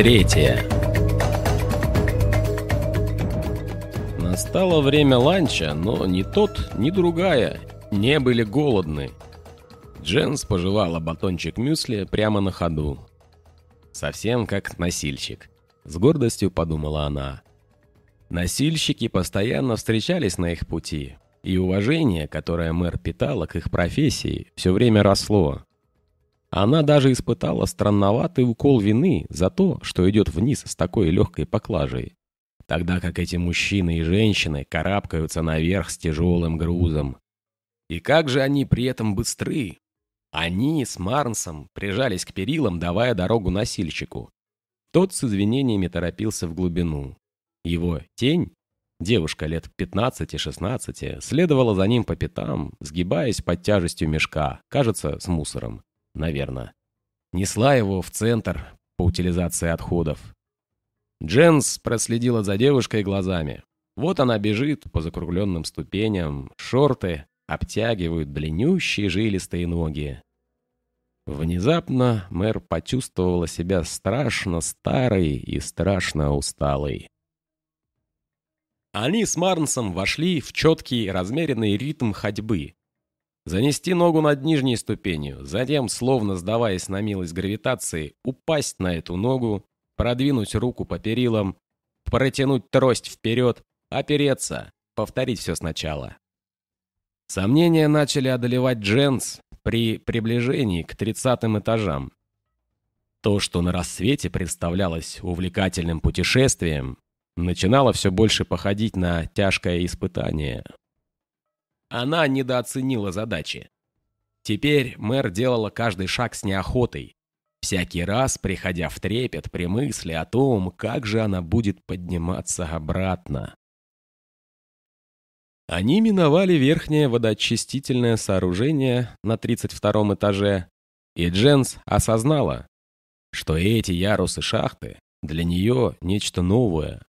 Третья Настало время ланча, но ни тот, ни другая не были голодны. Дженс пожевала батончик мюсли прямо на ходу. Совсем как носильщик. С гордостью подумала она. Носильщики постоянно встречались на их пути, и уважение, которое мэр питала к их профессии, все время росло. Она даже испытала странноватый укол вины за то, что идет вниз с такой легкой поклажей. Тогда как эти мужчины и женщины карабкаются наверх с тяжелым грузом. И как же они при этом быстры! Они с Марнсом прижались к перилам, давая дорогу носильщику. Тот с извинениями торопился в глубину. Его тень, девушка лет 15-16, следовала за ним по пятам, сгибаясь под тяжестью мешка, кажется, с мусором наверное. Несла его в центр по утилизации отходов. Дженс проследила за девушкой глазами. Вот она бежит по закругленным ступеням, шорты обтягивают длиннющие жилистые ноги. Внезапно мэр почувствовала себя страшно старой и страшно усталой. Они с Марнсом вошли в четкий размеренный ритм ходьбы, Занести ногу над нижней ступенью, затем, словно сдаваясь на милость гравитации, упасть на эту ногу, продвинуть руку по перилам, протянуть трость вперед, опереться, повторить все сначала. Сомнения начали одолевать Дженс при приближении к тридцатым этажам. То, что на рассвете представлялось увлекательным путешествием, начинало все больше походить на тяжкое испытание. Она недооценила задачи. Теперь мэр делала каждый шаг с неохотой, всякий раз приходя в трепет при мысли о том, как же она будет подниматься обратно. Они миновали верхнее водоочистительное сооружение на 32 этаже, и Дженс осознала, что эти ярусы шахты для нее нечто новое,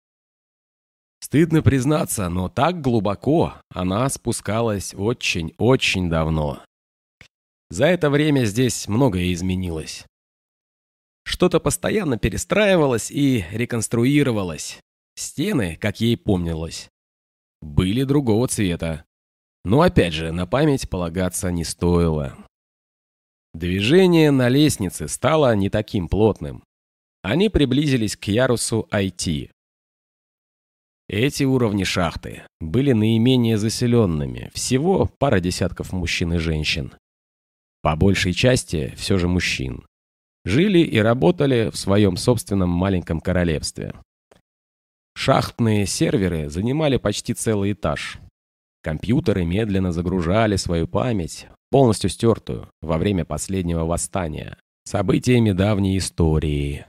Стыдно признаться, но так глубоко она спускалась очень-очень давно. За это время здесь многое изменилось. Что-то постоянно перестраивалось и реконструировалось. Стены, как ей помнилось, были другого цвета. Но опять же, на память полагаться не стоило. Движение на лестнице стало не таким плотным. Они приблизились к ярусу IT, эти уровни шахты были наименее заселенными, всего пара десятков мужчин и женщин. По большей части все же мужчин. Жили и работали в своем собственном маленьком королевстве. Шахтные серверы занимали почти целый этаж. Компьютеры медленно загружали свою память, полностью стертую, во время последнего восстания, событиями давней истории,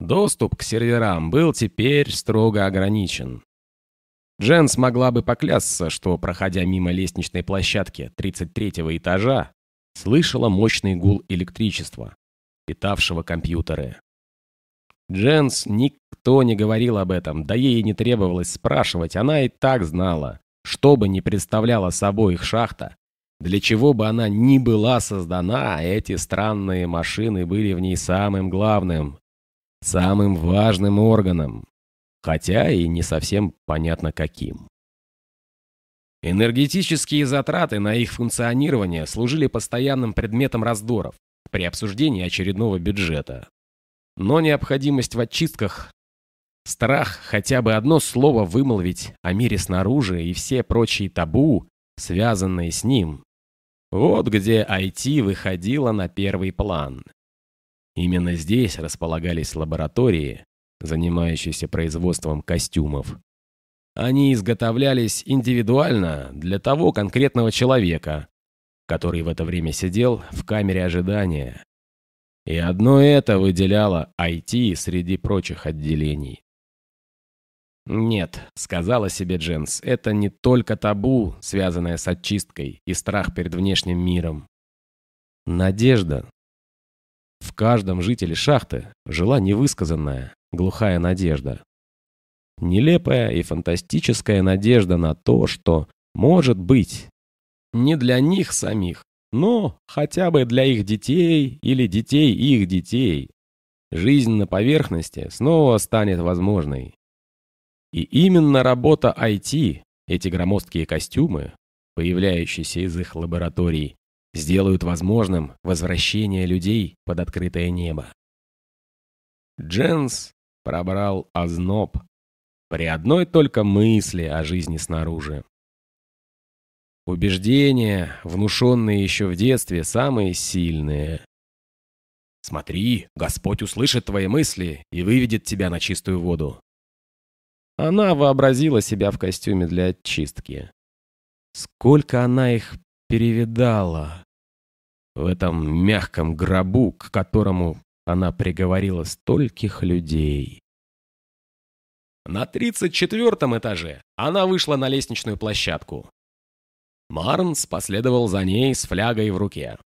Доступ к серверам был теперь строго ограничен. Джен смогла бы поклясться, что, проходя мимо лестничной площадки 33-го этажа, слышала мощный гул электричества, питавшего компьютеры. Дженс никто не говорил об этом, да ей не требовалось спрашивать, она и так знала, что бы ни представляла собой их шахта, для чего бы она ни была создана, эти странные машины были в ней самым главным, самым важным органом, хотя и не совсем понятно каким. Энергетические затраты на их функционирование служили постоянным предметом раздоров при обсуждении очередного бюджета. Но необходимость в очистках, страх хотя бы одно слово вымолвить о мире снаружи и все прочие табу, связанные с ним, вот где IT выходило на первый план. Именно здесь располагались лаборатории, занимающиеся производством костюмов. Они изготовлялись индивидуально для того конкретного человека, который в это время сидел в камере ожидания. И одно это выделяло IT среди прочих отделений. «Нет», — сказала себе Дженс, — «это не только табу, связанное с очисткой и страх перед внешним миром. Надежда, в каждом жителе шахты жила невысказанная, глухая надежда. Нелепая и фантастическая надежда на то, что, может быть, не для них самих, но хотя бы для их детей или детей их детей, жизнь на поверхности снова станет возможной. И именно работа IT, эти громоздкие костюмы, появляющиеся из их лабораторий, сделают возможным возвращение людей под открытое небо. Дженс пробрал озноб при одной только мысли о жизни снаружи. Убеждения, внушенные еще в детстве, самые сильные. Смотри, Господь услышит твои мысли и выведет тебя на чистую воду. Она вообразила себя в костюме для очистки. Сколько она их перевидала в этом мягком гробу, к которому она приговорила стольких людей. На тридцать четвертом этаже она вышла на лестничную площадку. Марнс последовал за ней с флягой в руке.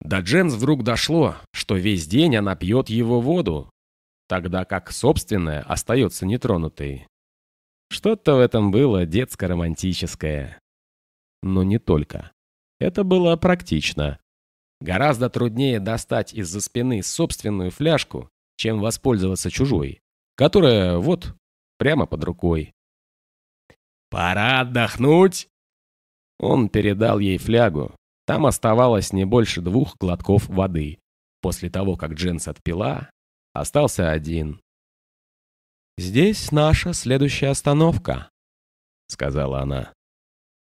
До Дженс вдруг дошло, что весь день она пьет его воду, тогда как собственная остается нетронутой. Что-то в этом было детско-романтическое. Но не только. Это было практично. Гораздо труднее достать из-за спины собственную фляжку, чем воспользоваться чужой, которая вот прямо под рукой. «Пора отдохнуть!» Он передал ей флягу. Там оставалось не больше двух глотков воды. После того, как Дженс отпила, остался один. «Здесь наша следующая остановка», — сказала она.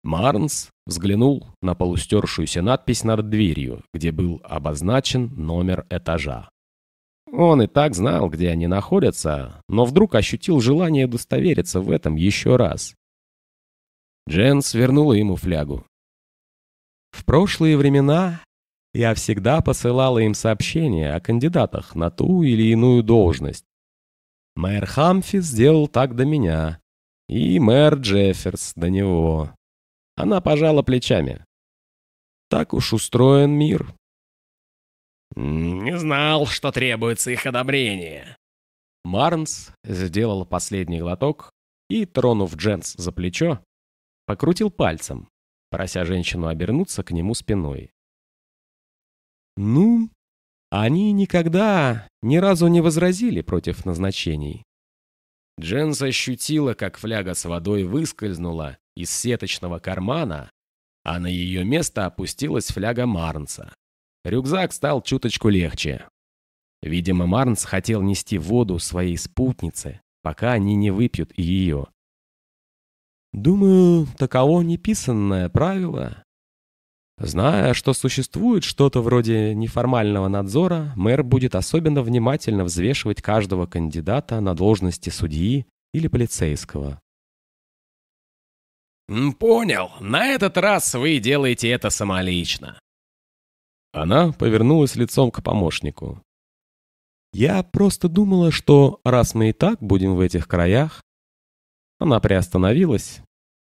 Марнс взглянул на полустершуюся надпись над дверью, где был обозначен номер этажа. Он и так знал, где они находятся, но вдруг ощутил желание удостовериться в этом еще раз. Дженс вернула ему флягу. «В прошлые времена я всегда посылала им сообщения о кандидатах на ту или иную должность. Мэр Хамфи сделал так до меня, и мэр Джефферс до него. Она пожала плечами. Так уж устроен мир. «Не знал, что требуется их одобрение». Марнс сделал последний глоток и, тронув Дженс за плечо, покрутил пальцем, прося женщину обернуться к нему спиной. «Ну, они никогда ни разу не возразили против назначений». Дженс ощутила, как фляга с водой выскользнула из сеточного кармана, а на ее место опустилась фляга Марнса. Рюкзак стал чуточку легче. Видимо, Марнс хотел нести воду своей спутнице, пока они не выпьют ее. Думаю, таково неписанное правило. Зная, что существует что-то вроде неформального надзора, мэр будет особенно внимательно взвешивать каждого кандидата на должности судьи или полицейского. «Понял. На этот раз вы делаете это самолично». Она повернулась лицом к помощнику. «Я просто думала, что раз мы и так будем в этих краях...» Она приостановилась.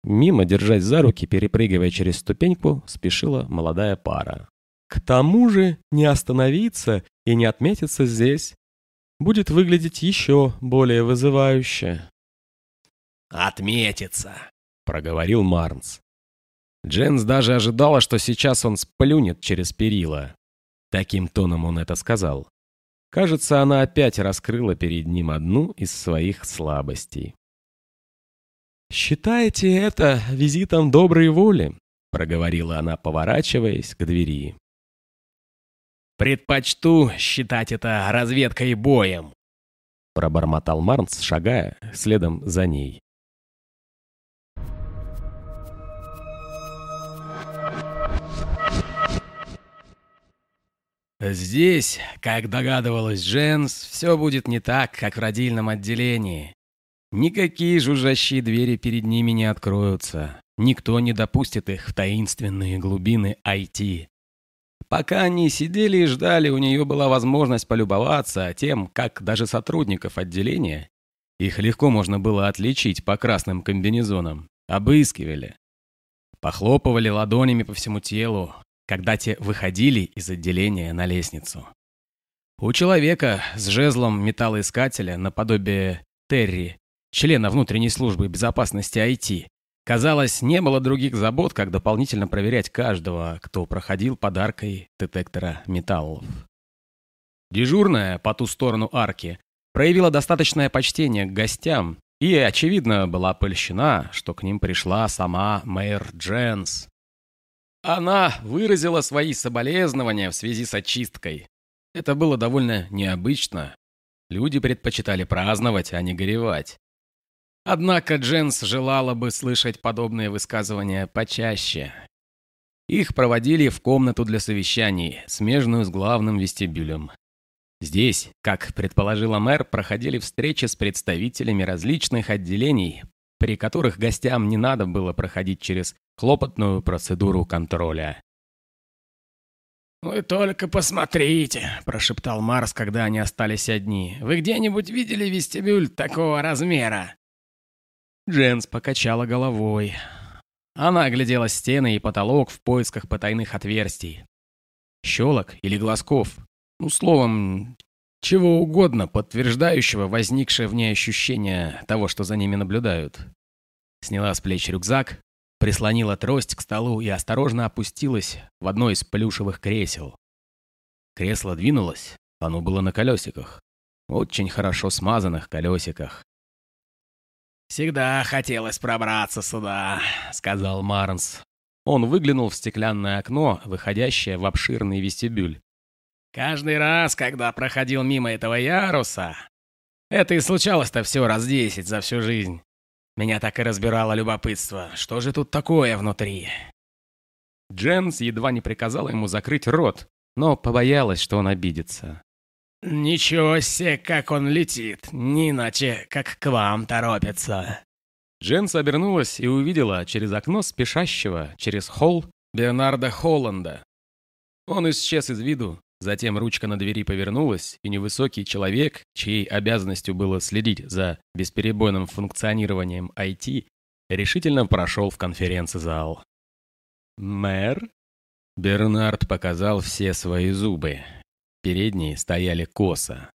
Мимо, держась за руки, перепрыгивая через ступеньку, спешила молодая пара. «К тому же не остановиться и не отметиться здесь будет выглядеть еще более вызывающе». «Отметиться», — проговорил Марнс. Дженс даже ожидала, что сейчас он сплюнет через перила. Таким тоном он это сказал. Кажется, она опять раскрыла перед ним одну из своих слабостей. «Считаете это визитом доброй воли?» — проговорила она, поворачиваясь к двери. «Предпочту считать это разведкой боем», — пробормотал Марнс, шагая следом за ней. Здесь, как догадывалась Дженс, все будет не так, как в родильном отделении. Никакие жужжащие двери перед ними не откроются. Никто не допустит их в таинственные глубины IT. Пока они сидели и ждали, у нее была возможность полюбоваться тем, как даже сотрудников отделения, их легко можно было отличить по красным комбинезонам, обыскивали. Похлопывали ладонями по всему телу, когда те выходили из отделения на лестницу. У человека с жезлом металлоискателя наподобие Терри, члена внутренней службы безопасности IT, казалось, не было других забот, как дополнительно проверять каждого, кто проходил подаркой детектора металлов. Дежурная по ту сторону арки проявила достаточное почтение к гостям и, очевидно, была польщена, что к ним пришла сама мэр Дженс. Она выразила свои соболезнования в связи с очисткой. Это было довольно необычно. Люди предпочитали праздновать, а не горевать. Однако Дженс желала бы слышать подобные высказывания почаще. Их проводили в комнату для совещаний, смежную с главным вестибюлем. Здесь, как предположила мэр, проходили встречи с представителями различных отделений, при которых гостям не надо было проходить через хлопотную процедуру контроля. «Вы только посмотрите», — прошептал Марс, когда они остались одни. «Вы где-нибудь видели вестибюль такого размера?» Дженс покачала головой. Она оглядела стены и потолок в поисках потайных отверстий. Щелок или глазков. Ну, словом, чего угодно, подтверждающего возникшее в ней ощущение того, что за ними наблюдают. Сняла с плеч рюкзак, прислонила трость к столу и осторожно опустилась в одно из плюшевых кресел. Кресло двинулось, оно было на колесиках. Очень хорошо смазанных колесиках. «Всегда хотелось пробраться сюда», — сказал Марнс. Он выглянул в стеклянное окно, выходящее в обширный вестибюль. Каждый раз, когда проходил мимо этого яруса, это и случалось-то все раз десять за всю жизнь. Меня так и разбирало любопытство, что же тут такое внутри? Дженс едва не приказала ему закрыть рот, но побоялась, что он обидится. «Ничего себе, как он летит! Не иначе, как к вам торопится!» Дженс обернулась и увидела через окно спешащего, через холл, Бернарда Холланда. Он исчез из виду, Затем ручка на двери повернулась, и невысокий человек, чьей обязанностью было следить за бесперебойным функционированием IT, решительно прошел в конференц-зал. «Мэр?» Бернард показал все свои зубы. Передние стояли косо.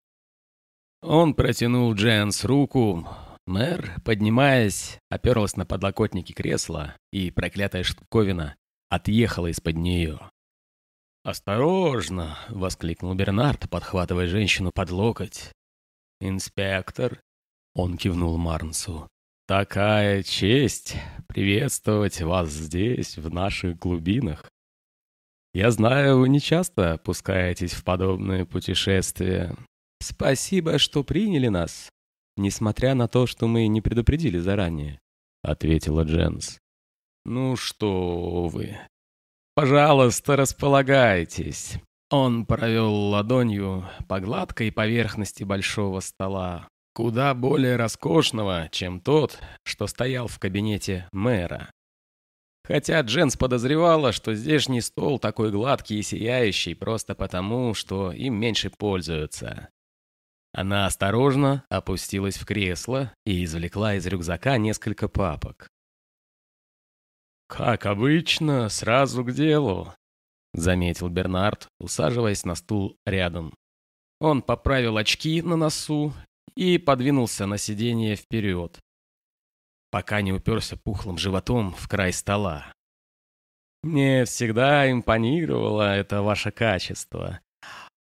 Он протянул Дженс руку. Мэр, поднимаясь, оперлась на подлокотники кресла, и проклятая штуковина отъехала из-под нее. «Осторожно!» — воскликнул Бернард, подхватывая женщину под локоть. «Инспектор!» — он кивнул Марнсу. «Такая честь приветствовать вас здесь, в наших глубинах. Я знаю, вы не часто пускаетесь в подобные путешествия. Спасибо, что приняли нас, несмотря на то, что мы не предупредили заранее», — ответила Дженс. «Ну что вы, «Пожалуйста, располагайтесь». Он провел ладонью по гладкой поверхности большого стола, куда более роскошного, чем тот, что стоял в кабинете мэра. Хотя Дженс подозревала, что здешний стол такой гладкий и сияющий просто потому, что им меньше пользуются. Она осторожно опустилась в кресло и извлекла из рюкзака несколько папок. «Как обычно, сразу к делу», — заметил Бернард, усаживаясь на стул рядом. Он поправил очки на носу и подвинулся на сиденье вперед, пока не уперся пухлым животом в край стола. «Мне всегда импонировало это ваше качество.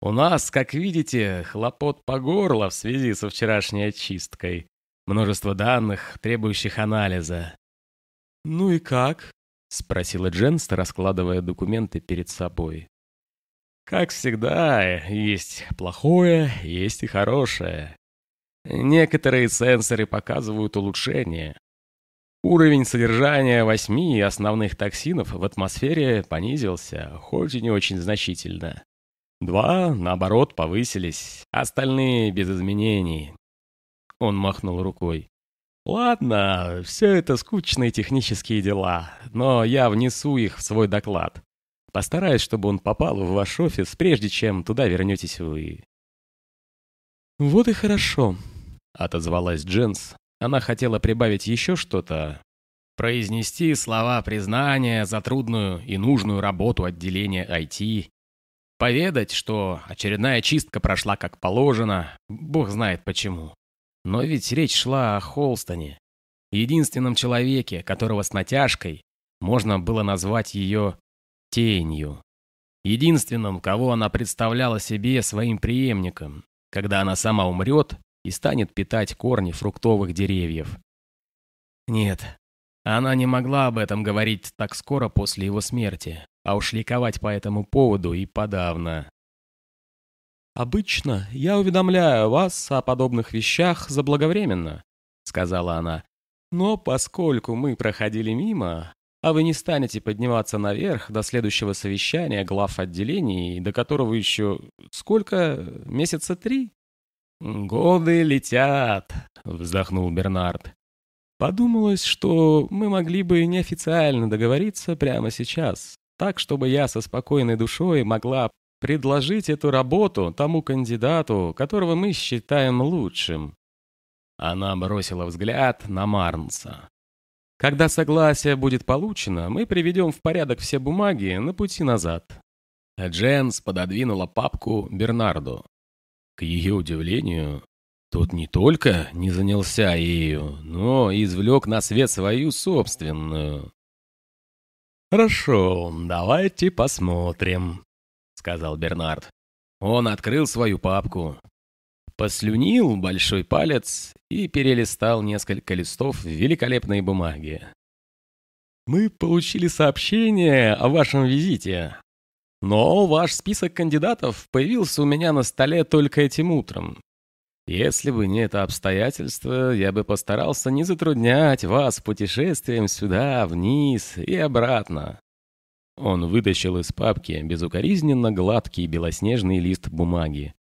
У нас, как видите, хлопот по горло в связи со вчерашней очисткой. Множество данных, требующих анализа. «Ну и как?» — спросила Дженст, раскладывая документы перед собой. «Как всегда, есть плохое, есть и хорошее. Некоторые сенсоры показывают улучшение. Уровень содержания восьми основных токсинов в атмосфере понизился, хоть и не очень значительно. Два, наоборот, повысились, остальные без изменений». Он махнул рукой. Ладно, все это скучные технические дела, но я внесу их в свой доклад. Постараюсь, чтобы он попал в ваш офис, прежде чем туда вернетесь вы. Вот и хорошо, отозвалась Дженс. Она хотела прибавить еще что-то, произнести слова признания за трудную и нужную работу отделения IT, поведать, что очередная чистка прошла как положено, бог знает почему. Но ведь речь шла о Холстоне, единственном человеке, которого с натяжкой можно было назвать ее тенью. единственным, кого она представляла себе своим преемником, когда она сама умрет и станет питать корни фруктовых деревьев. Нет, она не могла об этом говорить так скоро после его смерти, а уж ликовать по этому поводу и подавно. «Обычно я уведомляю вас о подобных вещах заблаговременно», — сказала она. «Но поскольку мы проходили мимо, а вы не станете подниматься наверх до следующего совещания глав отделений, до которого еще сколько? Месяца три?» «Годы летят», — вздохнул Бернард. «Подумалось, что мы могли бы неофициально договориться прямо сейчас, так, чтобы я со спокойной душой могла предложить эту работу тому кандидату, которого мы считаем лучшим». Она бросила взгляд на Марнса. «Когда согласие будет получено, мы приведем в порядок все бумаги на пути назад». Дженс пододвинула папку Бернарду. К ее удивлению, тот не только не занялся ею, но и извлек на свет свою собственную. «Хорошо, давайте посмотрим», сказал Бернард. Он открыл свою папку, послюнил большой палец и перелистал несколько листов великолепной бумаге. «Мы получили сообщение о вашем визите, но ваш список кандидатов появился у меня на столе только этим утром. Если бы не это обстоятельство, я бы постарался не затруднять вас путешествием сюда, вниз и обратно. Он вытащил из папки безукоризненно гладкий белоснежный лист бумаги.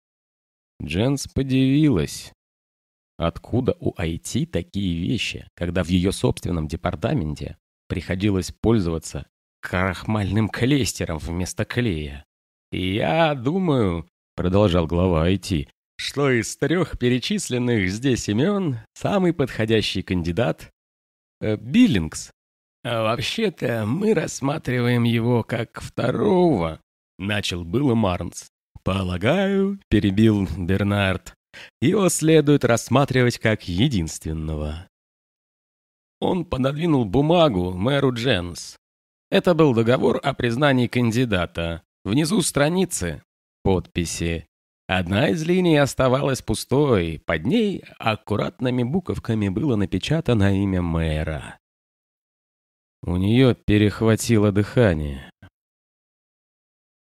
Дженс подивилась. Откуда у IT такие вещи, когда в ее собственном департаменте приходилось пользоваться крахмальным клейстером вместо клея? «Я думаю», — продолжал глава IT, что из трех перечисленных здесь имен самый подходящий кандидат э, — Биллингс. А «Вообще-то мы рассматриваем его как второго», — начал было Марнс. «Полагаю», — перебил Бернард, — «его следует рассматривать как единственного». Он пододвинул бумагу мэру Дженс. Это был договор о признании кандидата. Внизу страницы — подписи. Одна из линий оставалась пустой, под ней аккуратными буковками было напечатано имя мэра. У нее перехватило дыхание.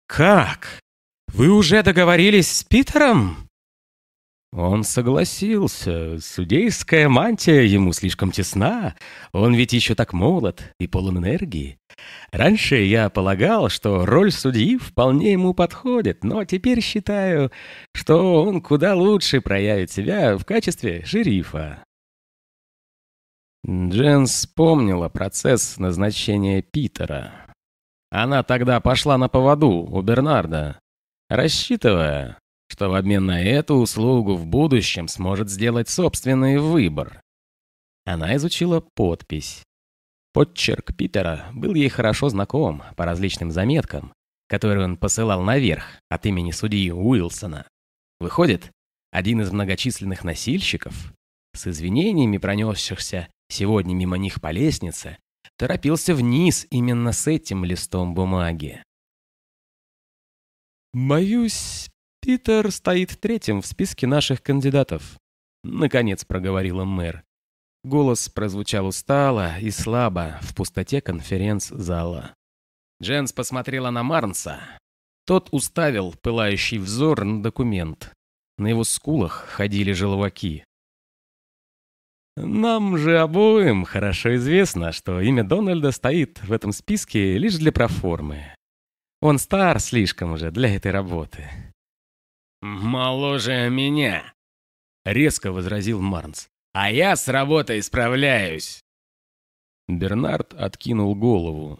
«Как? Вы уже договорились с Питером?» Он согласился. Судейская мантия ему слишком тесна. Он ведь еще так молод и полон энергии. Раньше я полагал, что роль судьи вполне ему подходит, но теперь считаю, что он куда лучше проявит себя в качестве шерифа. Джен вспомнила процесс назначения Питера. Она тогда пошла на поводу у Бернарда, рассчитывая, что в обмен на эту услугу в будущем сможет сделать собственный выбор. Она изучила подпись. Подчерк Питера был ей хорошо знаком по различным заметкам, которые он посылал наверх от имени судьи Уилсона. Выходит, один из многочисленных носильщиков, с извинениями пронесшихся сегодня мимо них по лестнице, торопился вниз именно с этим листом бумаги. «Боюсь, Питер стоит третьим в списке наших кандидатов», — наконец проговорила мэр. Голос прозвучал устало и слабо в пустоте конференц-зала. Дженс посмотрела на Марнса. Тот уставил пылающий взор на документ. На его скулах ходили желваки. Нам же обоим хорошо известно, что имя Дональда стоит в этом списке лишь для проформы. Он стар слишком уже для этой работы. «Моложе меня», — резко возразил Марнс. «А я с работой справляюсь». Бернард откинул голову.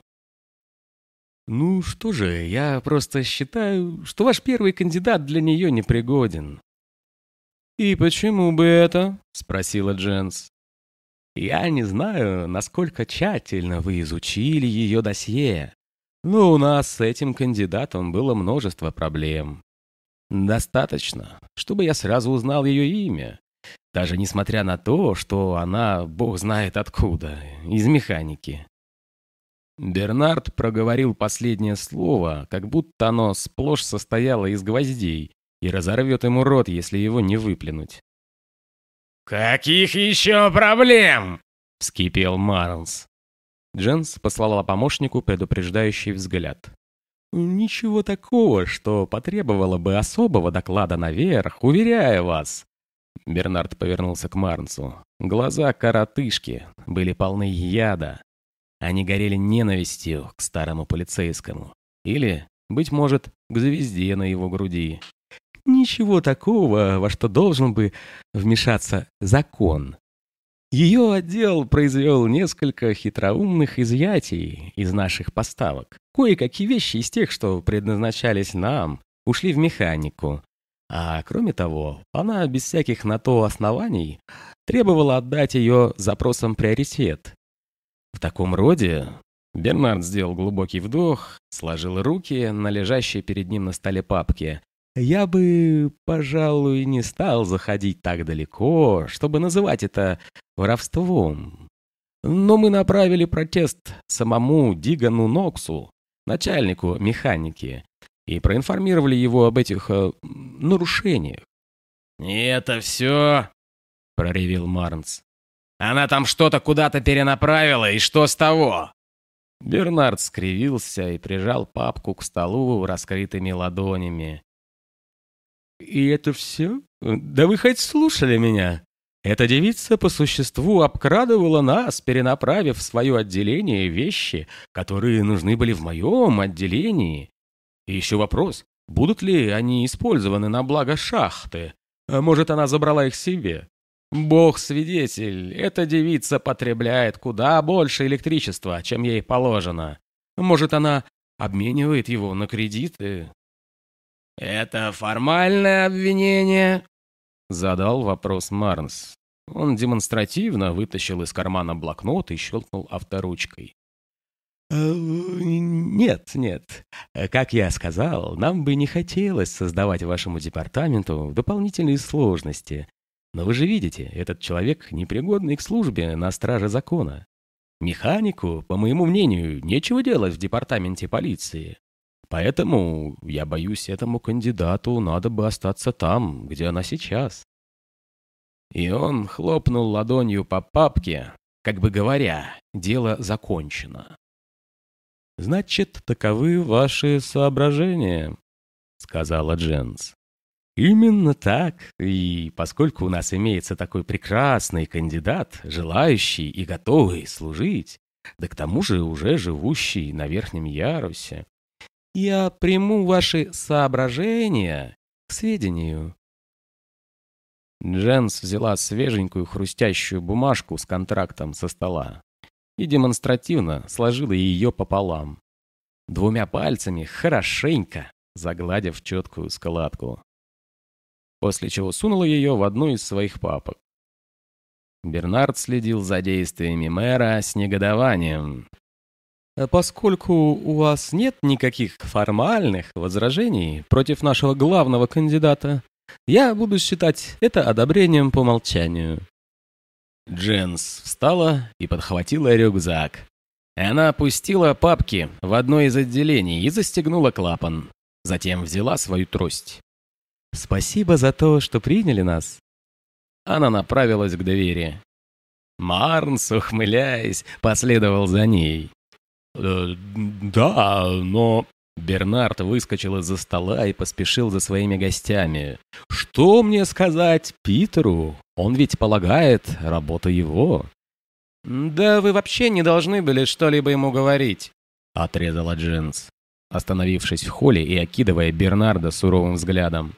«Ну что же, я просто считаю, что ваш первый кандидат для нее непригоден. «И почему бы это?» — спросила Дженс. «Я не знаю, насколько тщательно вы изучили ее досье, но у нас с этим кандидатом было множество проблем. Достаточно, чтобы я сразу узнал ее имя, даже несмотря на то, что она, бог знает откуда, из механики. Бернард проговорил последнее слово, как будто оно сплошь состояло из гвоздей и разорвет ему рот, если его не выплюнуть. «Каких еще проблем?» — вскипел Марлс. Дженс послала помощнику предупреждающий взгляд. «Ничего такого, что потребовало бы особого доклада наверх, уверяю вас!» Бернард повернулся к Марнсу. Глаза коротышки были полны яда. Они горели ненавистью к старому полицейскому. Или, быть может, к звезде на его груди. Ничего такого, во что должен бы вмешаться закон. Ее отдел произвел несколько хитроумных изъятий из наших поставок. Кое-какие вещи из тех, что предназначались нам, ушли в механику. А кроме того, она без всяких на то оснований требовала отдать ее запросам приоритет. В таком роде Бернард сделал глубокий вдох, сложил руки на лежащей перед ним на столе папке. Я бы, пожалуй, не стал заходить так далеко, чтобы называть это воровством. Но мы направили протест самому Дигану Ноксу, начальнику механики, и проинформировали его об этих э, нарушениях. «И это все?» — проревел Марнс. «Она там что-то куда-то перенаправила, и что с того?» Бернард скривился и прижал папку к столу раскрытыми ладонями. «И это все? Да вы хоть слушали меня? Эта девица по существу обкрадывала нас, перенаправив в свое отделение вещи, которые нужны были в моем отделении. И еще вопрос, будут ли они использованы на благо шахты? А может, она забрала их себе? Бог свидетель, эта девица потребляет куда больше электричества, чем ей положено. Может, она обменивает его на кредиты? «Это формальное обвинение?» Задал вопрос Марнс. Он демонстративно вытащил из кармана блокнот и щелкнул авторучкой. «Э, «Нет, нет. Как я сказал, нам бы не хотелось создавать вашему департаменту дополнительные сложности. Но вы же видите, этот человек непригодный к службе на страже закона. Механику, по моему мнению, нечего делать в департаменте полиции. Поэтому, я боюсь, этому кандидату надо бы остаться там, где она сейчас. И он хлопнул ладонью по папке, как бы говоря, дело закончено. «Значит, таковы ваши соображения», — сказала Дженс. «Именно так. И поскольку у нас имеется такой прекрасный кандидат, желающий и готовый служить, да к тому же уже живущий на верхнем ярусе, я приму ваши соображения к сведению». Дженс взяла свеженькую хрустящую бумажку с контрактом со стола и демонстративно сложила ее пополам, двумя пальцами хорошенько загладив четкую складку, после чего сунула ее в одну из своих папок. Бернард следил за действиями мэра с негодованием, поскольку у вас нет никаких формальных возражений против нашего главного кандидата, я буду считать это одобрением по умолчанию». Дженс встала и подхватила рюкзак. Она опустила папки в одно из отделений и застегнула клапан. Затем взяла свою трость. «Спасибо за то, что приняли нас». Она направилась к двери. Марнс, ухмыляясь, последовал за ней. Э, «Да, но...» Бернард выскочил из-за стола и поспешил за своими гостями. «Что мне сказать Питеру? Он ведь полагает, работа его». «Да вы вообще не должны были что-либо ему говорить», — отрезала Джинс, остановившись в холле и окидывая Бернарда суровым взглядом.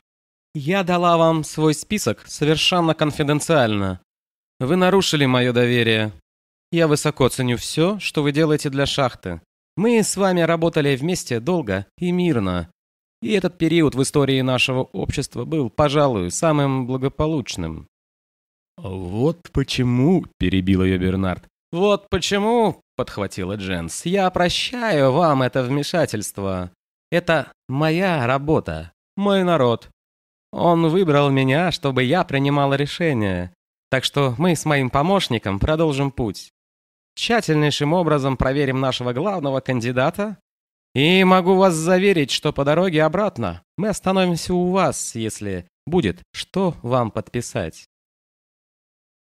«Я дала вам свой список совершенно конфиденциально. Вы нарушили мое доверие. Я высоко ценю все, что вы делаете для шахты. Мы с вами работали вместе долго и мирно. И этот период в истории нашего общества был, пожалуй, самым благополучным». «Вот почему», — перебил ее Бернард. «Вот почему», — подхватила Дженс, — «я прощаю вам это вмешательство. Это моя работа, мой народ. Он выбрал меня, чтобы я принимала решения. Так что мы с моим помощником продолжим путь. Тщательнейшим образом проверим нашего главного кандидата. И могу вас заверить, что по дороге обратно мы остановимся у вас, если будет что вам подписать.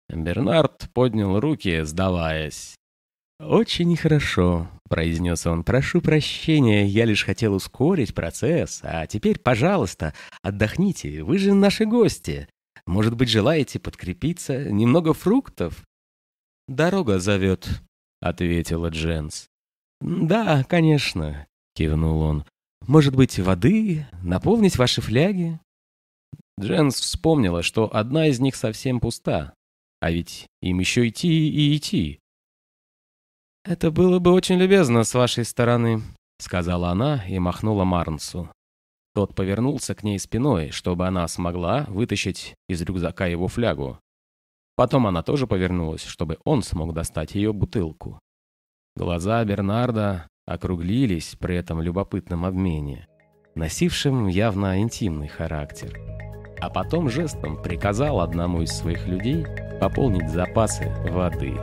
Бернард поднял руки, сдаваясь. «Очень хорошо», — произнес он. «Прошу прощения, я лишь хотел ускорить процесс. А теперь, пожалуйста, отдохните, вы же наши гости. Может быть, желаете подкрепиться? Немного фруктов?» «Дорога зовет», — ответила Дженс. «Да, конечно», — кивнул он. «Может быть, воды? Наполнить ваши фляги?» Дженс вспомнила, что одна из них совсем пуста. А ведь им еще идти и идти. «Это было бы очень любезно с вашей стороны», — сказала она и махнула Марнсу. Тот повернулся к ней спиной, чтобы она смогла вытащить из рюкзака его флягу. Потом она тоже повернулась, чтобы он смог достать ее бутылку. Глаза Бернарда округлились при этом любопытном обмене, носившем явно интимный характер. А потом жестом приказал одному из своих людей пополнить запасы воды.